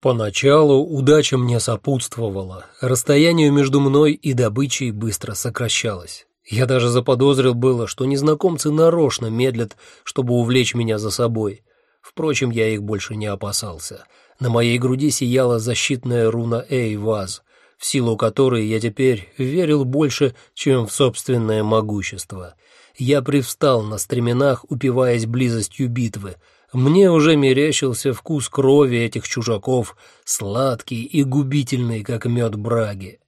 Поначалу удача мне сопутствовала, расстояние между мной и добычей быстро сокращалось. Я даже заподозрил было, что незнакомцы нарочно медлят, чтобы увлечь меня за собой. Впрочем, я их больше не опасался. На моей груди сияла защитная руна Эйваз, в силу которой я теперь верил больше, чем в собственное могущество. Я привстал на стременах, упиваясь близостью битвы, мне уже мерещился вкус крови этих чужаков, сладкий и губительный, как мед браги.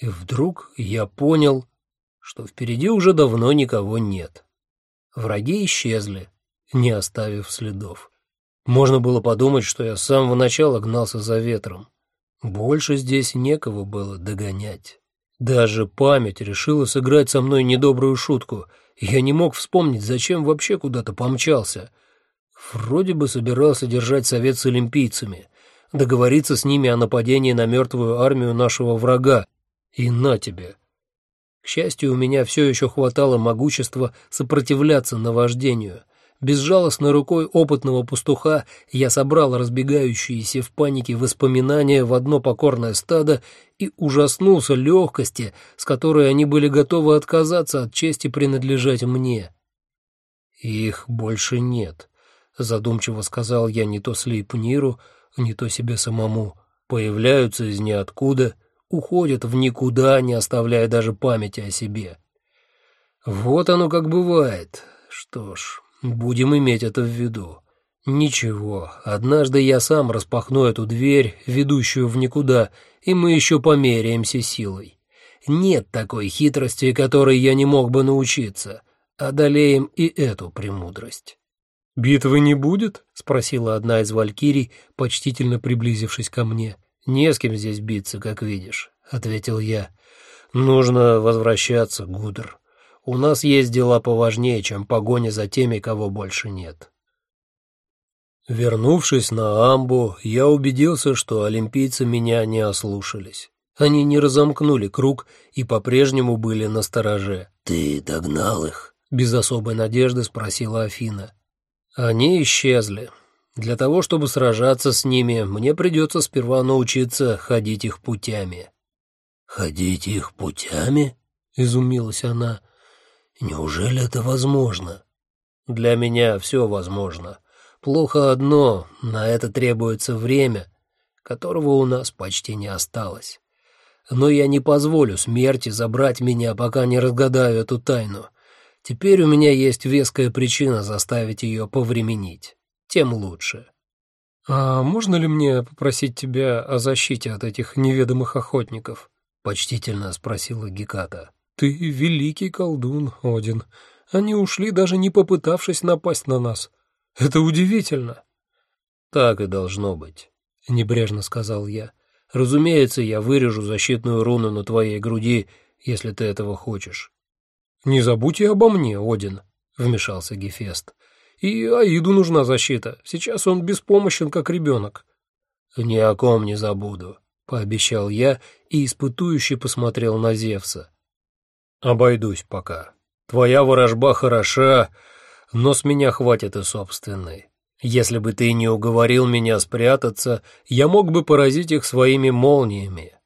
И вдруг я понял, что впереди уже давно никого нет. Враги исчезли, не оставив следов. Можно было подумать, что я с самого начала гнался за ветром. Больше здесь некого было догонять. Даже память решила сыграть со мной недобрую шутку. Я не мог вспомнить, зачем вообще куда-то помчался — Вроде бы собирался держать совет с олимпийцами, договориться с ними о нападении на мертвую армию нашего врага. И на тебе. К счастью, у меня все еще хватало могущества сопротивляться наваждению. Безжалостной рукой опытного пастуха я собрал разбегающиеся в панике воспоминания в одно покорное стадо и ужаснулся легкости, с которой они были готовы отказаться от чести принадлежать мне. Их больше нет. Задумчиво сказал я не то Слейпниру, не то себе самому. Появляются из ниоткуда, уходят в никуда, не оставляя даже памяти о себе. Вот оно как бывает. Что ж, будем иметь это в виду. Ничего, однажды я сам распахну эту дверь, ведущую в никуда, и мы еще померяемся силой. Нет такой хитрости, которой я не мог бы научиться. Одолеем и эту премудрость. «Битвы не будет?» — спросила одна из валькирий, почтительно приблизившись ко мне. «Не с кем здесь биться, как видишь», — ответил я. «Нужно возвращаться, Гудр. У нас есть дела поважнее, чем погоня за теми, кого больше нет». Вернувшись на Амбу, я убедился, что олимпийцы меня не ослушались. Они не разомкнули круг и по-прежнему были на стороже. «Ты догнал их?» — без особой надежды спросила Афина. Они исчезли. Для того, чтобы сражаться с ними, мне придется сперва научиться ходить их путями. «Ходить их путями?» — изумилась она. «Неужели это возможно?» «Для меня все возможно. Плохо одно, на это требуется время, которого у нас почти не осталось. Но я не позволю смерти забрать меня, пока не разгадаю эту тайну. Теперь у меня есть веская причина заставить ее повременить. Тем лучше. «А можно ли мне попросить тебя о защите от этих неведомых охотников?» — почтительно спросила Геката. «Ты великий колдун, Один. Они ушли, даже не попытавшись напасть на нас. Это удивительно». «Так и должно быть», — небрежно сказал я. «Разумеется, я вырежу защитную руну на твоей груди, если ты этого хочешь. «Не забудь и обо мне, Один», — вмешался Гефест. «И Аиду нужна защита. Сейчас он беспомощен, как ребенок». «Ни о ком не забуду», — пообещал я и испытующе посмотрел на Зевса. «Обойдусь пока. Твоя ворожба хороша, но с меня хватит и собственной. Если бы ты не уговорил меня спрятаться, я мог бы поразить их своими молниями.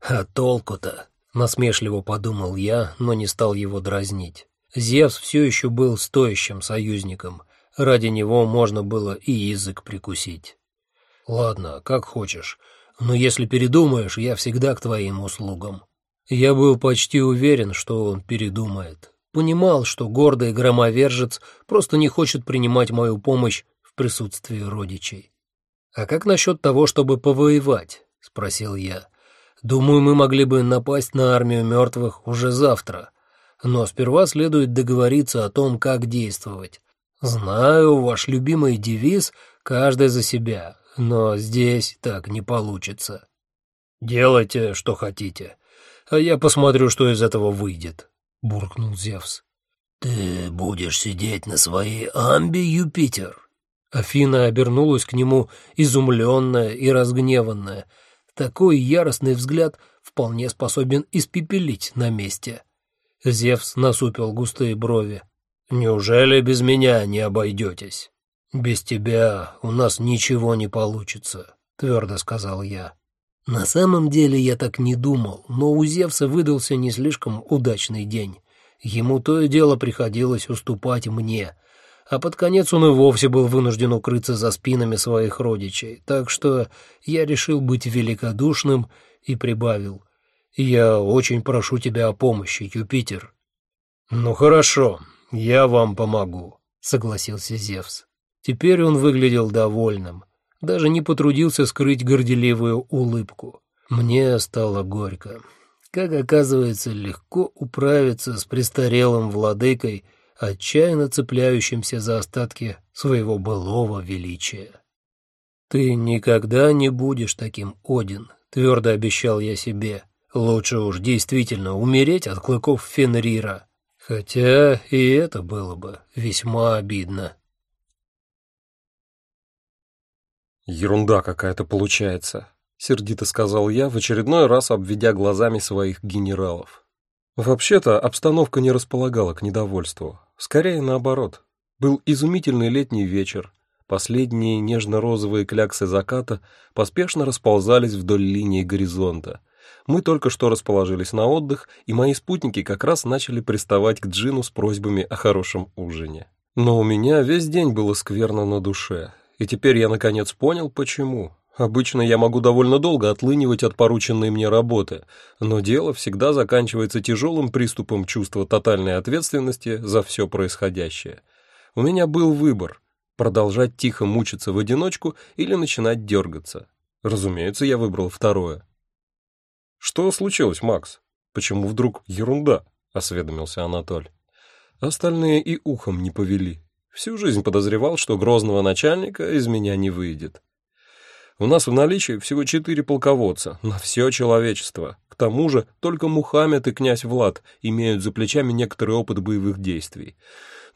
А толку-то?» Насмешливо подумал я, но не стал его дразнить. Зевс все еще был стоящим союзником. Ради него можно было и язык прикусить. «Ладно, как хочешь. Но если передумаешь, я всегда к твоим услугам». Я был почти уверен, что он передумает. Понимал, что гордый громовержец просто не хочет принимать мою помощь в присутствии родичей. «А как насчет того, чтобы повоевать?» — спросил я. Думаю, мы могли бы напасть на армию мертвых уже завтра. Но сперва следует договориться о том, как действовать. Знаю, ваш любимый девиз «каждый за себя», но здесь так не получится. Делайте, что хотите, а я посмотрю, что из этого выйдет», — буркнул Зевс. «Ты будешь сидеть на своей амбе, Юпитер?» Афина обернулась к нему, изумленная и разгневанная — такой яростный взгляд вполне способен испепелить на месте. Зевс насупил густые брови. «Неужели без меня не обойдетесь? Без тебя у нас ничего не получится. Твердо сказал я. На самом деле я так не думал, но у Зевса выдался не слишком удачный день. Ему то и дело приходилось уступать мне, а под конец он и вовсе был вынужден укрыться за спинами своих родичей, так что я решил быть великодушным и прибавил. «Я очень прошу тебя о помощи, Юпитер». «Ну хорошо, я вам помогу», — согласился Зевс. Теперь он выглядел довольным, даже не потрудился скрыть горделивую улыбку. Мне стало горько. Как оказывается, легко управиться с престарелым владыкой, отчаянно цепляющимся за остатки своего былого величия. «Ты никогда не будешь таким, Один», — твердо обещал я себе. «Лучше уж действительно умереть от клыков Фенрира. Хотя и это было бы весьма обидно». «Ерунда какая-то получается», — сердито сказал я, в очередной раз обведя глазами своих генералов. Вообще-то обстановка не располагала к недовольству. Скорее наоборот. Был изумительный летний вечер. Последние нежно-розовые кляксы заката поспешно расползались вдоль линии горизонта. Мы только что расположились на отдых, и мои спутники как раз начали приставать к Джину с просьбами о хорошем ужине. Но у меня весь день было скверно на душе, и теперь я наконец понял, почему. Обычно я могу довольно долго отлынивать от порученной мне работы, но дело всегда заканчивается тяжелым приступом чувства тотальной ответственности за все происходящее. У меня был выбор – продолжать тихо мучиться в одиночку или начинать дергаться. Разумеется, я выбрал второе. «Что случилось, Макс? Почему вдруг ерунда?» – осведомился Анатоль. Остальные и ухом не повели. Всю жизнь подозревал, что грозного начальника из меня не выйдет. У нас в наличии всего четыре полководца на все человечество. К тому же только Мухаммед и князь Влад имеют за плечами некоторый опыт боевых действий.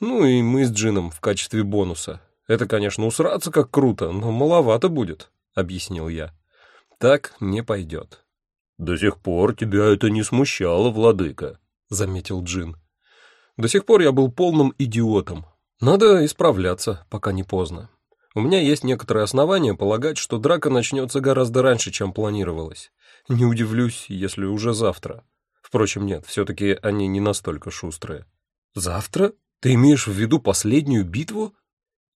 Ну и мы с Джином в качестве бонуса. Это, конечно, усраться как круто, но маловато будет, объяснил я. Так не пойдет. До сих пор тебя это не смущало, владыка, заметил Джин. До сих пор я был полным идиотом, надо исправляться, пока не поздно. У меня есть некоторые основания полагать, что драка начнется гораздо раньше, чем планировалось. Не удивлюсь, если уже завтра. Впрочем, нет, все-таки они не настолько шустрые. Завтра? Ты имеешь в виду последнюю битву?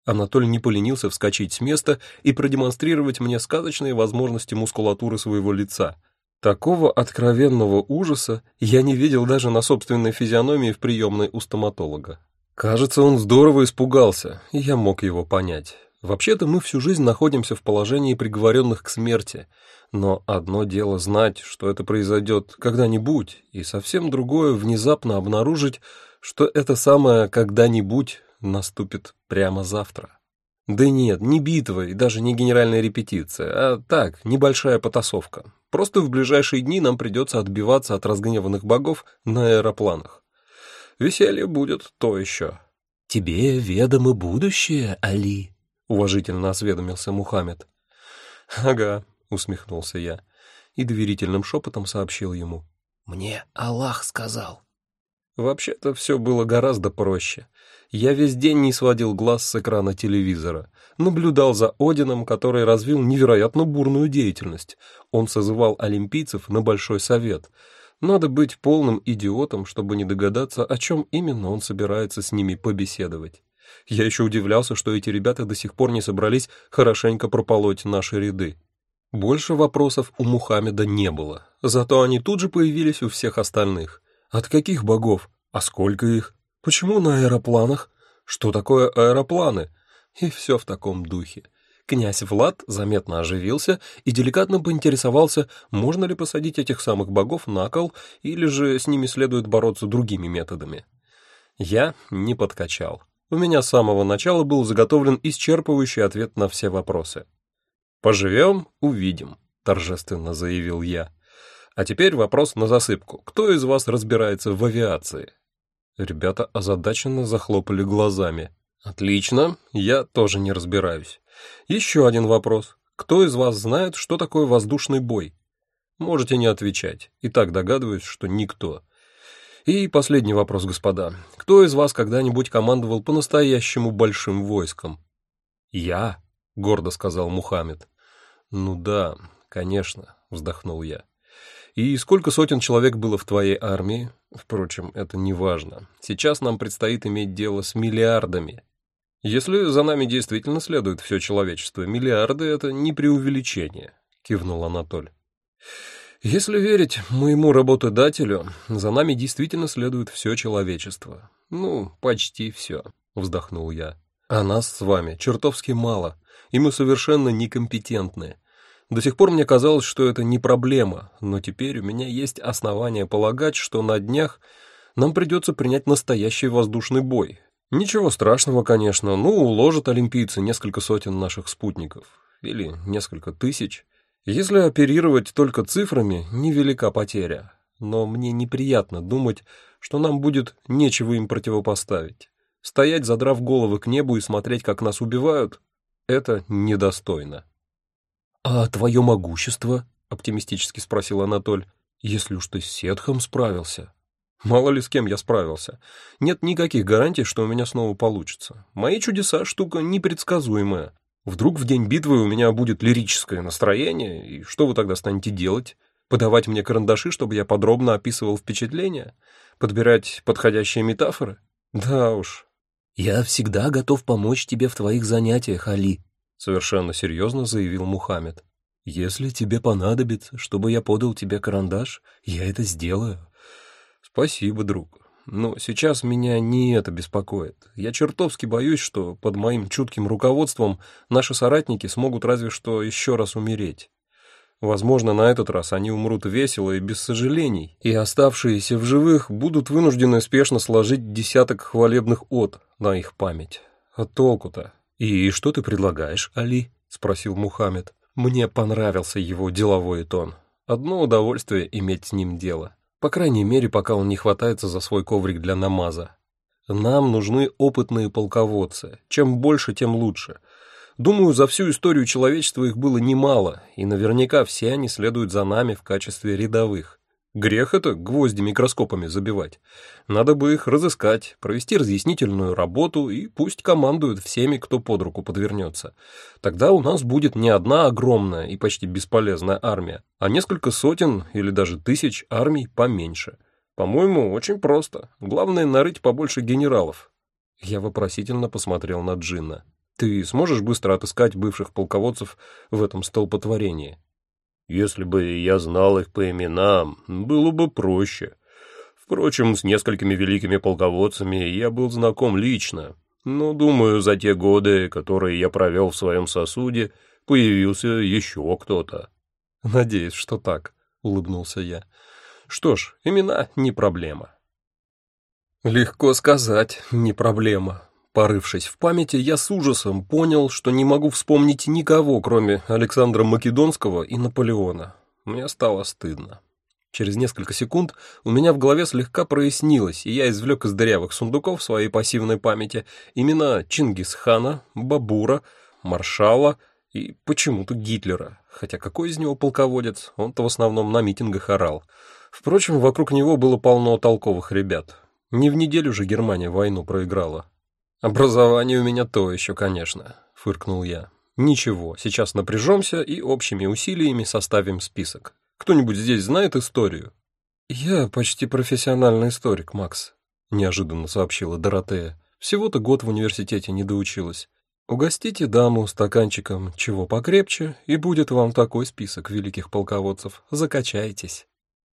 Анатолий не поленился вскочить с места и продемонстрировать мне сказочные возможности мускулатуры своего лица. Такого откровенного ужаса я не видел даже на собственной физиономии в приемной у стоматолога. Кажется, он здорово испугался, и я мог его понять. Вообще-то мы всю жизнь находимся в положении приговоренных к смерти, но одно дело знать, что это произойдет когда-нибудь, и совсем другое внезапно обнаружить, что это самое «когда-нибудь» наступит прямо завтра. Да нет, не битва и даже не генеральная репетиция, а так, небольшая потасовка. Просто в ближайшие дни нам придется отбиваться от разгневанных богов на аэропланах. Веселье будет то еще. «Тебе ведомо будущее, Али?» — уважительно осведомился Мухаммед. «Ага», — усмехнулся я и доверительным шепотом сообщил ему. «Мне Аллах сказал». Вообще-то все было гораздо проще. Я весь день не сводил глаз с экрана телевизора, наблюдал за Одином, который развил невероятно бурную деятельность. Он созывал олимпийцев на Большой Совет — надо быть полным идиотом, чтобы не догадаться, о чем именно он собирается с ними побеседовать. Я еще удивлялся, что эти ребята до сих пор не собрались хорошенько прополоть наши ряды. Больше вопросов у Мухаммеда не было, зато они тут же появились у всех остальных. От каких богов? А сколько их? Почему на аэропланах? Что такое аэропланы? И все в таком духе. Князь Влад заметно оживился и деликатно поинтересовался, можно ли посадить этих самых богов на кол, или же с ними следует бороться другими методами. Я не подкачал. У меня с самого начала был заготовлен исчерпывающий ответ на все вопросы. «Поживем — увидим», — торжественно заявил я. «А теперь вопрос на засыпку. Кто из вас разбирается в авиации?» Ребята озадаченно захлопали глазами. «Отлично, я тоже не разбираюсь. Еще один вопрос. Кто из вас знает, что такое воздушный бой? Можете не отвечать. И так догадываюсь, что никто. И последний вопрос, господа. Кто из вас когда-нибудь командовал по-настоящему большим войском? Я, гордо сказал Мухаммед. Ну да, конечно, вздохнул я. И сколько сотен человек было в твоей армии? Впрочем, это не важно. Сейчас нам предстоит иметь дело с миллиардами. Если за нами действительно следует все человечество, миллиарды — это не преувеличение, кивнул Анатоль. Если верить моему работодателю, за нами действительно следует все человечество. Ну, почти все, вздохнул я. А нас с вами чертовски мало, и мы совершенно некомпетентны. До сих пор мне казалось, что это не проблема, но теперь у меня есть основания полагать, что на днях нам придется принять настоящий воздушный бой. Ничего страшного, конечно, ну, уложат олимпийцы несколько сотен наших спутников. Или несколько тысяч. Если оперировать только цифрами, невелика потеря. Но мне неприятно думать, что нам будет нечего им противопоставить. Стоять, задрав головы к небу и смотреть, как нас убивают, это недостойно. «А твое могущество?» — оптимистически спросил Анатоль. «Если уж ты с Сетхом справился». «Мало ли с кем я справился. Нет никаких гарантий, что у меня снова получится. Мои чудеса — штука непредсказуемая. Вдруг в день битвы у меня будет лирическое настроение, и что вы тогда станете делать? Подавать мне карандаши, чтобы я подробно описывал впечатления? Подбирать подходящие метафоры? Да уж». «Я всегда готов помочь тебе в твоих занятиях, Али», совершенно серьезно заявил Мухаммед. Если тебе понадобится, чтобы я подал тебе карандаш, я это сделаю. Спасибо, друг. Но сейчас меня не это беспокоит. Я чертовски боюсь, что под моим чутким руководством наши соратники смогут разве что еще раз умереть. Возможно, на этот раз они умрут весело и без сожалений, и оставшиеся в живых будут вынуждены спешно сложить десяток хвалебных от на их память. А толку-то? «И что ты предлагаешь, Али?» — спросил Мухаммед. Мне понравился его деловой тон. Одно удовольствие иметь с ним дело. По крайней мере, пока он не хватается за свой коврик для намаза. Нам нужны опытные полководцы. Чем больше, тем лучше. Думаю, за всю историю человечества их было немало, и наверняка все они следуют за нами в качестве рядовых. Грех это гвозди микроскопами забивать. Надо бы их разыскать, провести разъяснительную работу и пусть командуют всеми, кто под руку подвернется. Тогда у нас будет не одна огромная и почти бесполезная армия, а несколько сотен или даже тысяч армий поменьше. По-моему, очень просто. Главное нарыть побольше генералов. Я вопросительно посмотрел на Джинна. Ты сможешь быстро отыскать бывших полководцев в этом столпотворении? Если бы я знал их по именам, было бы проще. Впрочем, с несколькими великими полководцами я был знаком лично, но, думаю, за те годы, которые я провел в своем сосуде, появился еще кто-то. «Надеюсь, что так», — улыбнулся я. «Что ж, имена не проблема». «Легко сказать, не проблема», Порывшись в памяти, я с ужасом понял, что не могу вспомнить никого, кроме Александра Македонского и Наполеона. Мне стало стыдно. Через несколько секунд у меня в голове слегка прояснилось, и я извлек из дырявых сундуков своей пассивной памяти имена Чингисхана, Бабура, Маршала и почему-то Гитлера. Хотя какой из него полководец? Он-то в основном на митингах орал. Впрочем, вокруг него было полно толковых ребят. Не в неделю же Германия войну проиграла. «Образование у меня то еще, конечно», — фыркнул я. «Ничего, сейчас напряжемся и общими усилиями составим список. Кто-нибудь здесь знает историю?» «Я почти профессиональный историк, Макс», — неожиданно сообщила Доротея. «Всего-то год в университете не доучилась. Угостите даму стаканчиком чего покрепче, и будет вам такой список великих полководцев. Закачайтесь».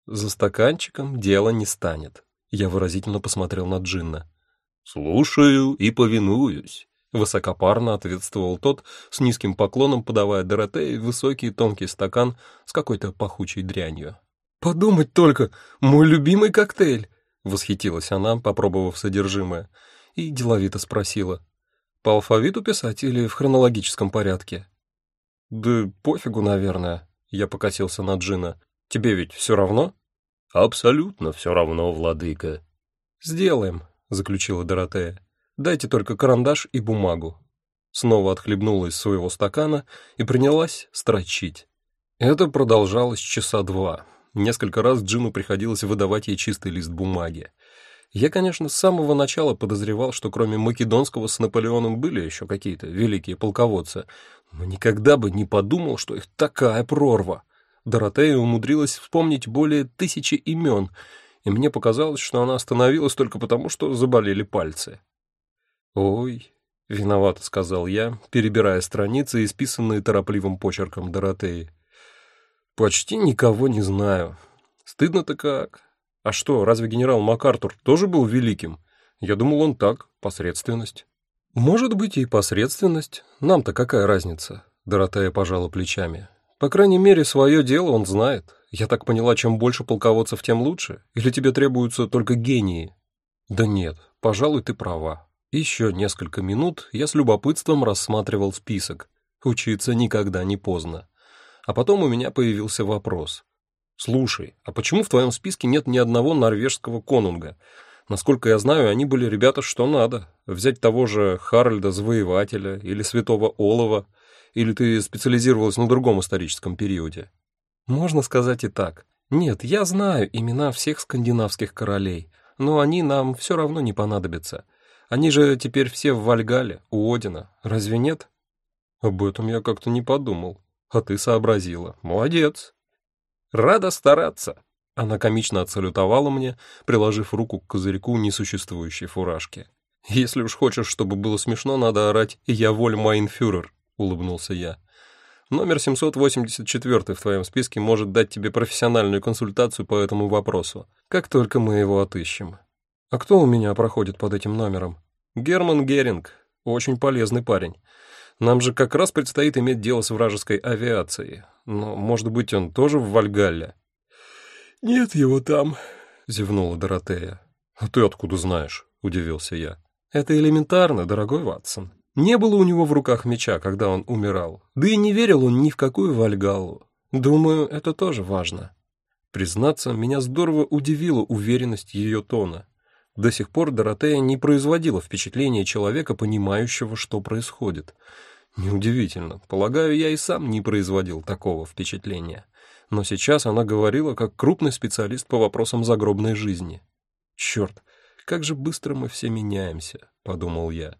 «За стаканчиком дело не станет», — я выразительно посмотрел на Джинна. «Слушаю и повинуюсь», — высокопарно ответствовал тот, с низким поклоном подавая Доротее высокий тонкий стакан с какой-то пахучей дрянью. «Подумать только, мой любимый коктейль!» — восхитилась она, попробовав содержимое, и деловито спросила. «По алфавиту писать или в хронологическом порядке?» «Да пофигу, наверное», — я покосился на Джина. «Тебе ведь все равно?» «Абсолютно все равно, владыка». «Сделаем», заключила Доротея. «Дайте только карандаш и бумагу». Снова отхлебнула из своего стакана и принялась строчить. Это продолжалось часа два. Несколько раз Джину приходилось выдавать ей чистый лист бумаги. Я, конечно, с самого начала подозревал, что кроме Македонского с Наполеоном были еще какие-то великие полководцы, но никогда бы не подумал, что их такая прорва. Доротея умудрилась вспомнить более тысячи имен, и мне показалось, что она остановилась только потому, что заболели пальцы. «Ой», — виновато сказал я, перебирая страницы, исписанные торопливым почерком Доротеи. «Почти никого не знаю. Стыдно-то как. А что, разве генерал МакАртур тоже был великим? Я думал, он так, посредственность. Может быть и посредственность. Нам-то какая разница? Доротея пожала плечами. По крайней мере, свое дело он знает. Я так поняла, чем больше полководцев, тем лучше? Или тебе требуются только гении? Да нет, пожалуй, ты права. Еще несколько минут я с любопытством рассматривал список. Учиться никогда не поздно. А потом у меня появился вопрос. Слушай, а почему в твоем списке нет ни одного норвежского конунга? Насколько я знаю, они были ребята что надо. Взять того же Харальда Завоевателя или Святого Олова, или ты специализировалась на другом историческом периоде? Можно сказать и так. Нет, я знаю имена всех скандинавских королей, но они нам все равно не понадобятся. Они же теперь все в Вальгале, у Одина. Разве нет? Об этом я как-то не подумал. А ты сообразила. Молодец. Рада стараться. Она комично отсалютовала мне, приложив руку к козырьку несуществующей фуражки. «Если уж хочешь, чтобы было смешно, надо орать «Я воль Майнфюрер», — улыбнулся я. «Номер 784 в твоем списке может дать тебе профессиональную консультацию по этому вопросу, как только мы его отыщем». «А кто у меня проходит под этим номером?» «Герман Геринг. Очень полезный парень. Нам же как раз предстоит иметь дело с вражеской авиацией. Но, может быть, он тоже в Вальгалле?» «Нет его там», — зевнула Доротея. «А ты откуда знаешь?» — удивился я. «Это элементарно, дорогой Ватсон. Не было у него в руках меча, когда он умирал. Да и не верил он ни в какую Вальгаллу. Думаю, это тоже важно». Признаться, меня здорово удивила уверенность ее тона. До сих пор Доротея не производила впечатления человека, понимающего, что происходит. Неудивительно. Полагаю, я и сам не производил такого впечатления. Но сейчас она говорила как крупный специалист по вопросам загробной жизни. «Черт, как же быстро мы все меняемся», — подумал я.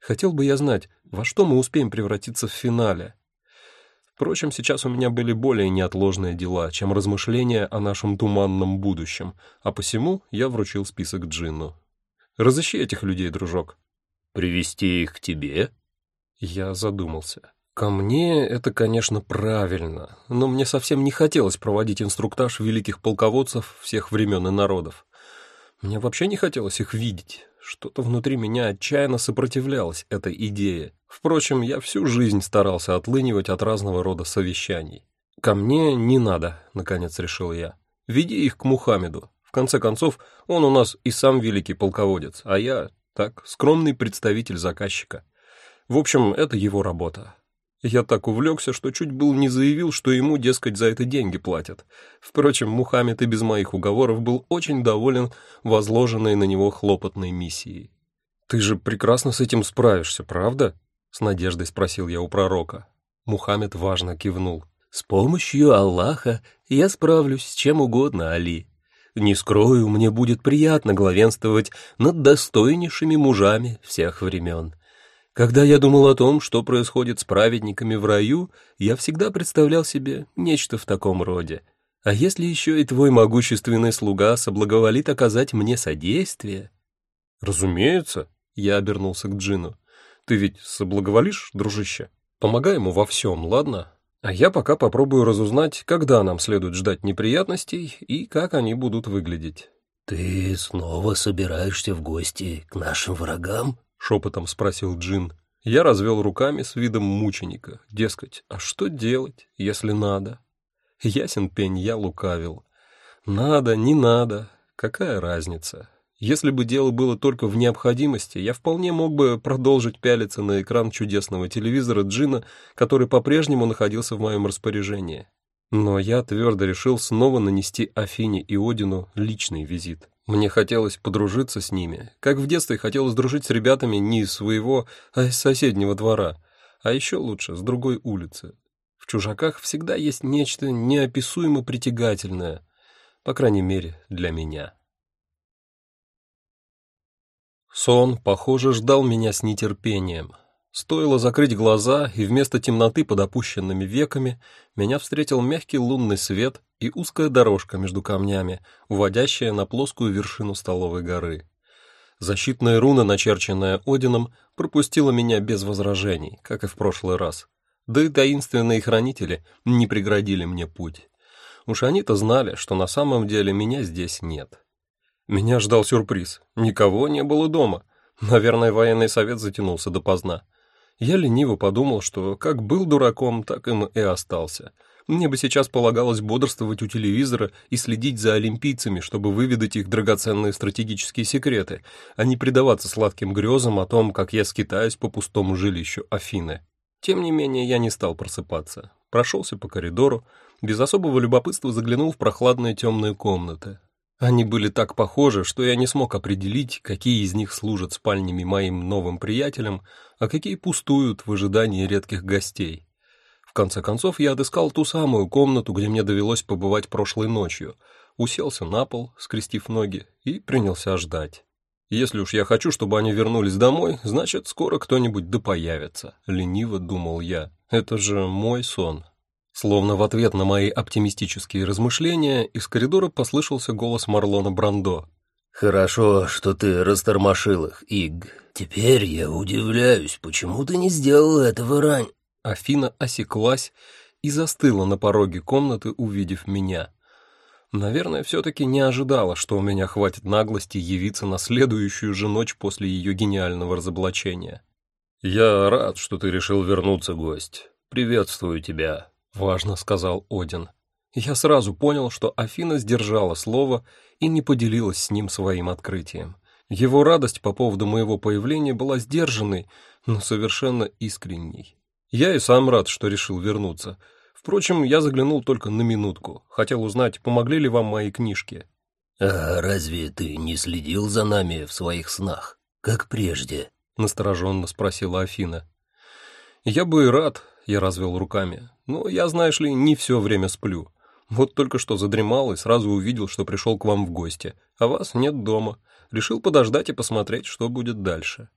«Хотел бы я знать, во что мы успеем превратиться в финале». Впрочем, сейчас у меня были более неотложные дела, чем размышления о нашем туманном будущем, а посему я вручил список Джинну. «Разыщи этих людей, дружок». «Привести их к тебе?» Я задумался. Ко мне это, конечно, правильно, но мне совсем не хотелось проводить инструктаж великих полководцев всех времен и народов. Мне вообще не хотелось их видеть. Что-то внутри меня отчаянно сопротивлялось этой идее. Впрочем, я всю жизнь старался отлынивать от разного рода совещаний. «Ко мне не надо», — наконец решил я. «Веди их к Мухаммеду. В конце концов, он у нас и сам великий полководец, а я, так, скромный представитель заказчика. В общем, это его работа. Я так увлекся, что чуть был не заявил, что ему, дескать, за это деньги платят. Впрочем, Мухаммед и без моих уговоров был очень доволен возложенной на него хлопотной миссией. «Ты же прекрасно с этим справишься, правда?» — с надеждой спросил я у пророка. Мухаммед важно кивнул. «С помощью Аллаха я справлюсь с чем угодно, Али. Не скрою, мне будет приятно главенствовать над достойнейшими мужами всех времен». Когда я думал о том, что происходит с праведниками в раю, я всегда представлял себе нечто в таком роде. А если еще и твой могущественный слуга соблаговолит оказать мне содействие? Разумеется, я обернулся к Джину. Ты ведь соблаговолишь, дружище? Помогай ему во всем, ладно? А я пока попробую разузнать, когда нам следует ждать неприятностей и как они будут выглядеть. Ты снова собираешься в гости к нашим врагам? Шепотом спросил Джин. Я развел руками с видом мученика. Дескать, а что делать, если надо? Ясен пень, я лукавил. Надо, не надо, какая разница? Если бы дело было только в необходимости, я вполне мог бы продолжить пялиться на экран чудесного телевизора Джина, который по-прежнему находился в моем распоряжении. Но я твердо решил снова нанести Афине и Одину личный визит. Мне хотелось подружиться с ними, как в детстве хотелось дружить с ребятами не из своего, а из соседнего двора, а еще лучше, с другой улицы. В чужаках всегда есть нечто неописуемо притягательное, по крайней мере, для меня. Сон, похоже, ждал меня с нетерпением. Стоило закрыть глаза, и вместо темноты под опущенными веками меня встретил мягкий лунный свет и узкая дорожка между камнями, уводящая на плоскую вершину столовой горы. Защитная руна, начерченная Одином, пропустила меня без возражений, как и в прошлый раз. Да и таинственные хранители не преградили мне путь. Уж они-то знали, что на самом деле меня здесь нет. Меня ждал сюрприз. Никого не было дома. Наверное, военный совет затянулся допоздна. Я лениво подумал, что как был дураком, так им и остался. Мне бы сейчас полагалось бодрствовать у телевизора и следить за олимпийцами, чтобы выведать их драгоценные стратегические секреты, а не предаваться сладким грезам о том, как я скитаюсь по пустому жилищу Афины. Тем не менее, я не стал просыпаться. Прошелся по коридору, без особого любопытства заглянул в прохладные темные комнаты. Они были так похожи, что я не смог определить, какие из них служат спальнями моим новым приятелям, а какие пустуют в ожидании редких гостей. В конце концов, я отыскал ту самую комнату, где мне довелось побывать прошлой ночью, уселся на пол, скрестив ноги, и принялся ждать. Если уж я хочу, чтобы они вернулись домой, значит, скоро кто-нибудь да появится, лениво думал я. Это же мой сон. Словно в ответ на мои оптимистические размышления из коридора послышался голос Марлона Брандо. «Хорошо, что ты растормошил их, Иг. Теперь я удивляюсь, почему ты не сделал этого рань...» Афина осеклась и застыла на пороге комнаты, увидев меня. Наверное, все-таки не ожидала, что у меня хватит наглости явиться на следующую же ночь после ее гениального разоблачения. «Я рад, что ты решил вернуться, гость. Приветствую тебя», — важно сказал Один. Я сразу понял, что Афина сдержала слово и не поделилась с ним своим открытием. Его радость по поводу моего появления была сдержанной, но совершенно искренней. Я и сам рад, что решил вернуться. Впрочем, я заглянул только на минутку. Хотел узнать, помогли ли вам мои книжки. «А разве ты не следил за нами в своих снах, как прежде?» — настороженно спросила Афина. «Я бы и рад, я развел руками. «Но я, знаешь ли, не все время сплю. Вот только что задремал и сразу увидел, что пришел к вам в гости, а вас нет дома. Решил подождать и посмотреть, что будет дальше».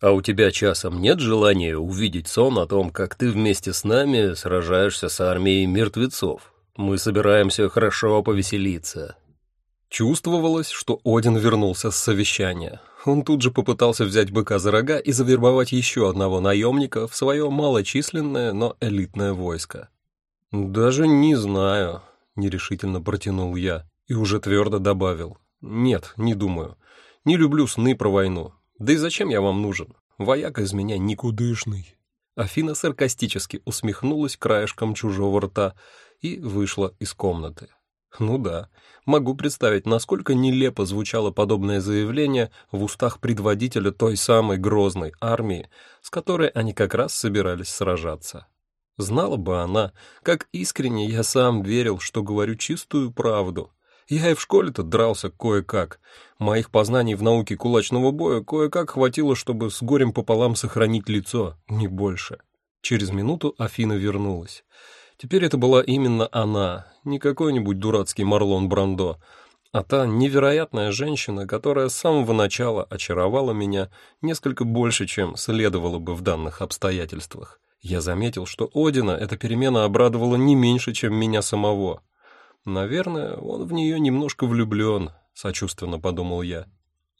«А у тебя часом нет желания увидеть сон о том, как ты вместе с нами сражаешься с армией мертвецов? Мы собираемся хорошо повеселиться». Чувствовалось, что Один вернулся с совещания. Он тут же попытался взять быка за рога и завербовать еще одного наемника в свое малочисленное, но элитное войско. «Даже не знаю», — нерешительно протянул я и уже твердо добавил. «Нет, не думаю. Не люблю сны про войну. Да и зачем я вам нужен? Вояка из меня никудышный». Афина саркастически усмехнулась краешком чужого рта и вышла из комнаты. Ну да, могу представить, насколько нелепо звучало подобное заявление в устах предводителя той самой грозной армии, с которой они как раз собирались сражаться. Знала бы она, как искренне я сам верил, что говорю чистую правду. Я и в школе-то дрался кое-как. Моих познаний в науке кулачного боя кое-как хватило, чтобы с горем пополам сохранить лицо, не больше. Через минуту Афина вернулась. Теперь это была именно она, не какой-нибудь дурацкий Марлон Брандо, а та невероятная женщина, которая с самого начала очаровала меня несколько больше, чем следовало бы в данных обстоятельствах. Я заметил, что Одина эта перемена обрадовала не меньше, чем меня самого. Наверное, он в нее немножко влюблен, сочувственно подумал я.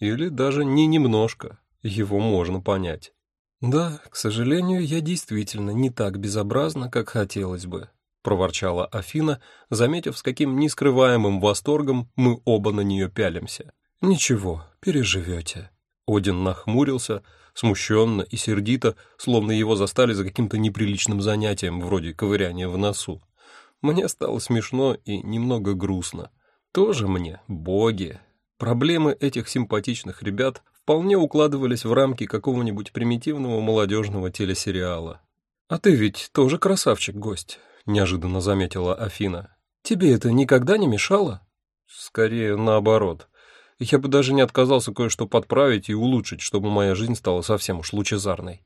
Или даже не немножко, его можно понять. Да, к сожалению, я действительно не так безобразна, как хотелось бы, проворчала Афина, заметив, с каким нескрываемым восторгом мы оба на нее пялимся. Ничего, переживете. Один нахмурился, смущенно и сердито, словно его застали за каким-то неприличным занятием, вроде ковыряния в носу. Мне стало смешно и немного грустно. Тоже мне, боги. Проблемы этих симпатичных ребят вполне укладывались в рамки какого-нибудь примитивного молодежного телесериала. «А ты ведь тоже красавчик-гость», — неожиданно заметила Афина. «Тебе это никогда не мешало?» «Скорее наоборот. Я бы даже не отказался кое-что подправить и улучшить, чтобы моя жизнь стала совсем уж лучезарной».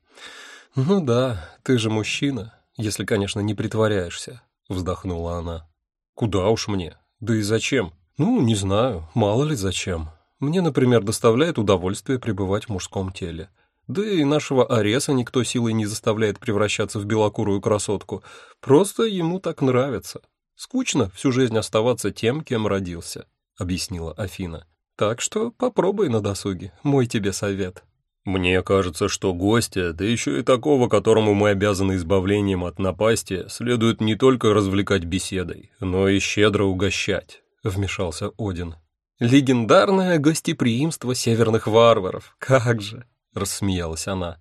«Ну да, ты же мужчина, если, конечно, не притворяешься», — вздохнула она. «Куда уж мне? Да и зачем?» «Ну, не знаю, мало ли зачем. Мне, например, доставляет удовольствие пребывать в мужском теле. Да и нашего Ареса никто силой не заставляет превращаться в белокурую красотку. Просто ему так нравится. Скучно всю жизнь оставаться тем, кем родился, объяснила Афина. Так что попробуй на досуге, мой тебе совет. Мне кажется, что гостя, да еще и такого, которому мы обязаны избавлением от напасти, следует не только развлекать беседой, но и щедро угощать, вмешался Один. Легендарное гостеприимство северных варваров. Как же, рассмеялась она.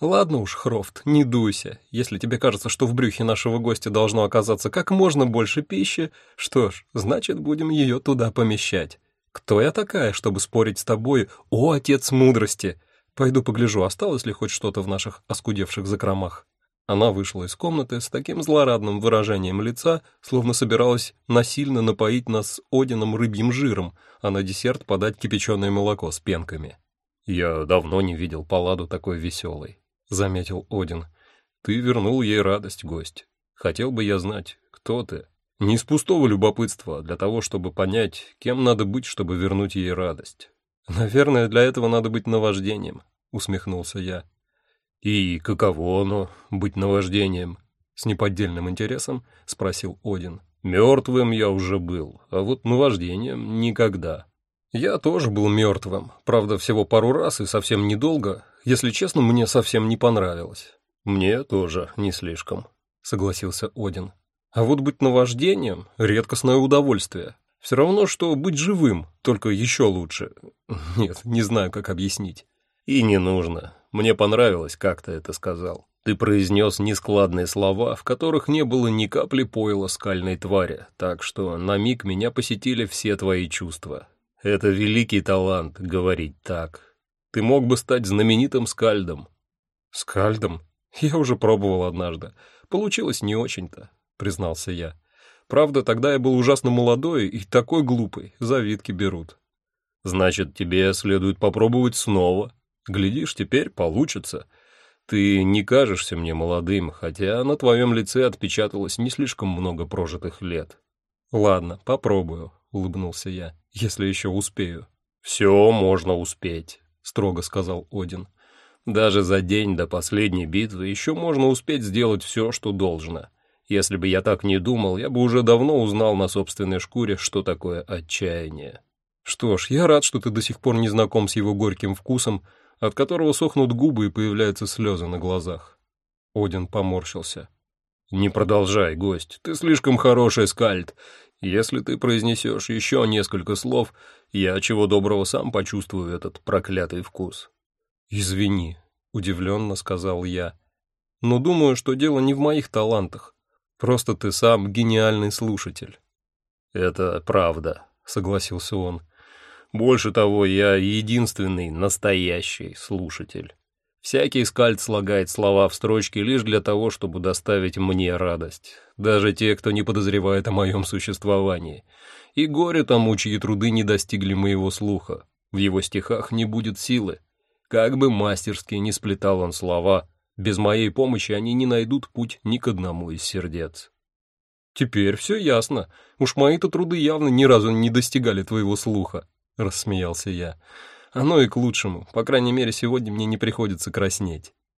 Ладно уж, Хрофт, не дуйся. Если тебе кажется, что в брюхе нашего гостя должно оказаться как можно больше пищи, что ж, значит, будем ее туда помещать. Кто я такая, чтобы спорить с тобой, о, отец мудрости? Пойду погляжу, осталось ли хоть что-то в наших оскудевших закромах. Она вышла из комнаты с таким злорадным выражением лица, словно собиралась насильно напоить нас Одином рыбьим жиром, а на десерт подать кипяченое молоко с пенками. «Я давно не видел Палладу такой веселой», — заметил Один. «Ты вернул ей радость, гость. Хотел бы я знать, кто ты. Не из пустого любопытства, а для того, чтобы понять, кем надо быть, чтобы вернуть ей радость». «Наверное, для этого надо быть наваждением», — усмехнулся я. «И каково оно, быть наваждением?» — с неподдельным интересом спросил Один. «Мертвым я уже был, а вот наваждением никогда». «Я тоже был мертвым, правда, всего пару раз и совсем недолго. Если честно, мне совсем не понравилось». «Мне тоже не слишком», — согласился Один. «А вот быть наваждением — редкостное удовольствие. Все равно, что быть живым, только еще лучше. Нет, не знаю, как объяснить». «И не нужно. Мне понравилось, как ты это сказал. Ты произнес нескладные слова, в которых не было ни капли пойла скальной твари, так что на миг меня посетили все твои чувства. Это великий талант — говорить так. Ты мог бы стать знаменитым скальдом». «Скальдом? Я уже пробовал однажды. Получилось не очень-то», — признался я. «Правда, тогда я был ужасно молодой и такой глупый, завидки берут». «Значит, тебе следует попробовать снова», Глядишь, теперь получится. Ты не кажешься мне молодым, хотя на твоем лице отпечаталось не слишком много прожитых лет. Ладно, попробую, улыбнулся я, если еще успею. Все можно успеть, строго сказал Один. Даже за день до последней битвы еще можно успеть сделать все, что должно. Если бы я так не думал, я бы уже давно узнал на собственной шкуре, что такое отчаяние. Что ж, я рад, что ты до сих пор не знаком с его горьким вкусом от которого сохнут губы и появляются слезы на глазах. Один поморщился. «Не продолжай, гость, ты слишком хороший скальд. Если ты произнесешь еще несколько слов, я чего доброго сам почувствую этот проклятый вкус». «Извини», — удивленно сказал я. «Но думаю, что дело не в моих талантах. Просто ты сам гениальный слушатель». «Это правда», — согласился он. Больше того, я единственный настоящий слушатель. Всякий скальд слагает слова в строчки лишь для того, чтобы доставить мне радость. Даже те, кто не подозревает о моем существовании. И горе тому, чьи труды не достигли моего слуха. В его стихах не будет силы. Как бы мастерски не сплетал он слова, без моей помощи они не найдут путь ни к одному из сердец. Теперь все ясно. Уж мои-то труды явно ни разу не достигали твоего слуха рассмеялся я. Оно и к лучшему. По крайней мере, сегодня мне не приходится краснеть.